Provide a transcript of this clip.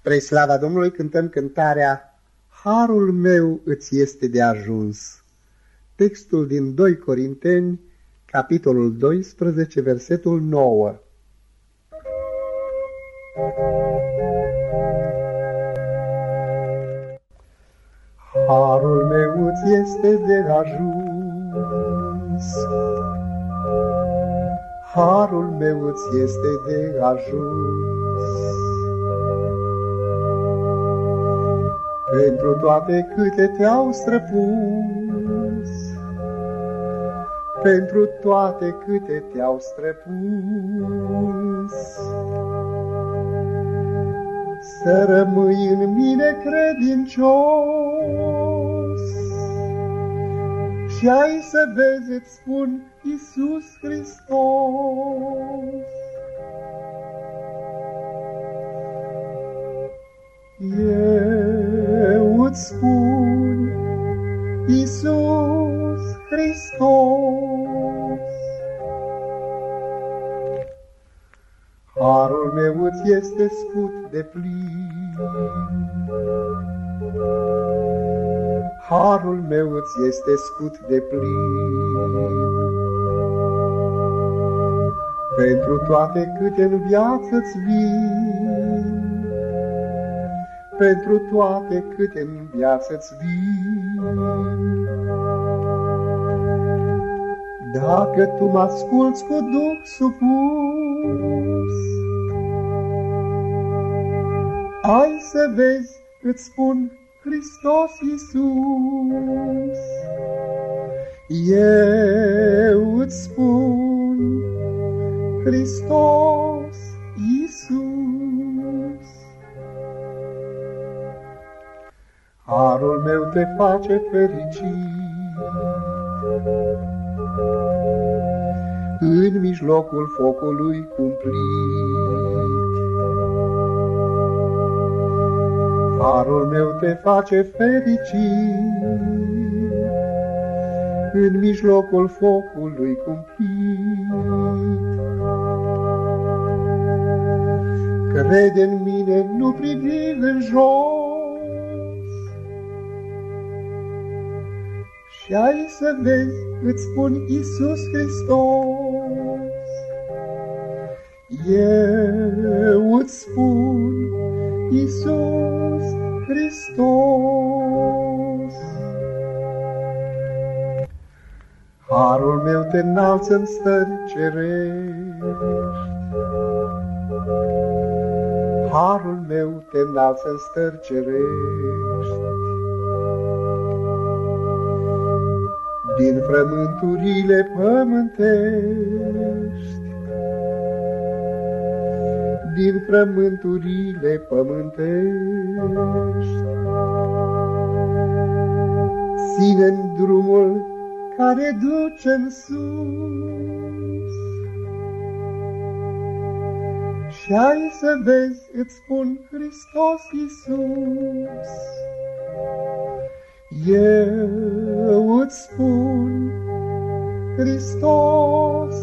Spre slava Domnului cântăm cântarea Harul meu îți este de ajuns. Textul din 2 Corinteni, capitolul 12, versetul 9. Harul meu îți este de ajuns. Harul meu îți este de ajuns. Pentru toate câte te-au străpus, pentru toate câte te-au străpus. Să rămâi în mine credincios și ai să vezi, îți spun, Iisus Hristos. Îți spun, Iisus Hristos. Harul meu îți este scut de plin. Harul meu îți este scut de plin. Pentru toate câte în viață-ți vin, pentru toate câte în viață-ți vin. Dacă tu mă asculți cu duh supus, ai să vezi, îți spun, Hristos Iisus. Eu îți spun, Hristos Harul meu te face fericit. În mijlocul focului cumplit. Harul meu te face fericit. În mijlocul focului cumplit. Crede în mine, nu privi în jos, Și ai să vezi, îți spun Iisus Hristos. Eu îți spun Iisus Hristos. Harul meu te înalță în stări cerești. Harul meu te înalță în stări cerești. Din frământurile pământești. Din frământurile pământești. ține în drumul care duce în sus. Și ai să vezi, îți spun, Hristos Iisus. Eu îți spun, Hristos,